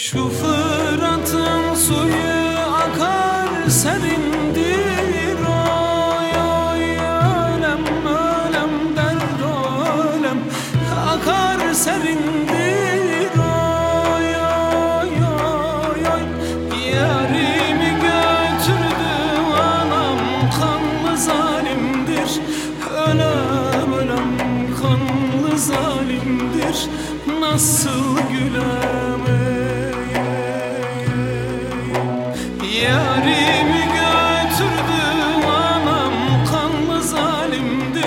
Şu Fırat'ın suyu akar serindir Oy oy ölem ölem dert ölem Akar serindir Oy oy oy oy. Yarimi götürdü anam Kanlı zalimdir. Ölem ölem kanlı zalimdir. Nasıl güler?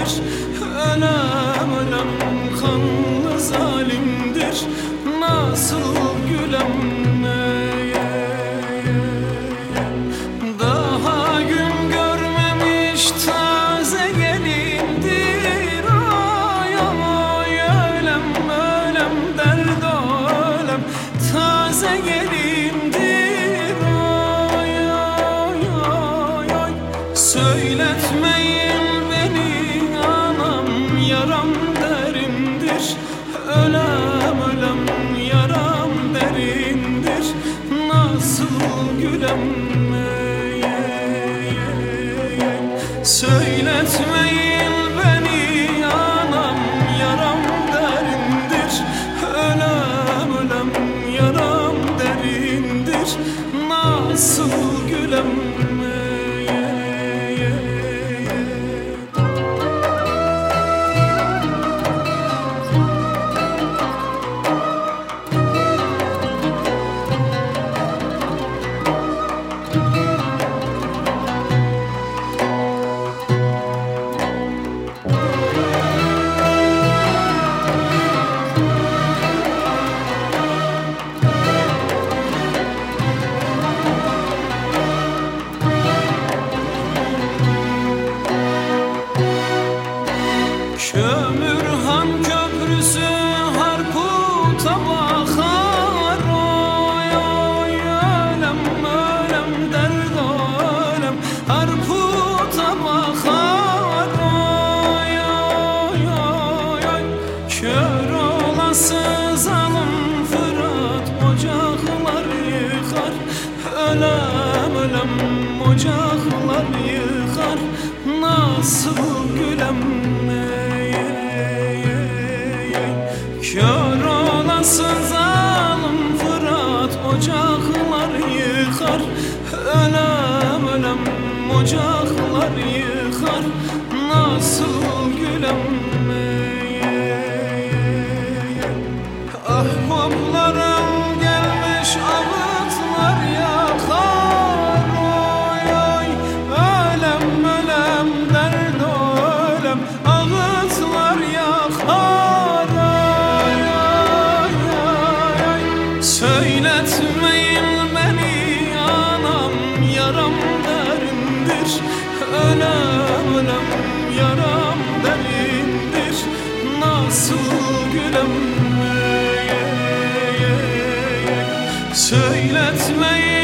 zalimdir Ölem ölem kanlı zalimdir. Nasıl gülüm Söyletme yar nasıl gülemem Kör olasın zalim Fırat ocaklar yıkar. Ölem ölem ocaklar yıkar. Nasıl gülem Söyletmeyin beni anam yaram derindir Ölem ölem yaram derindir Nasıl gülem. Söyletmeyin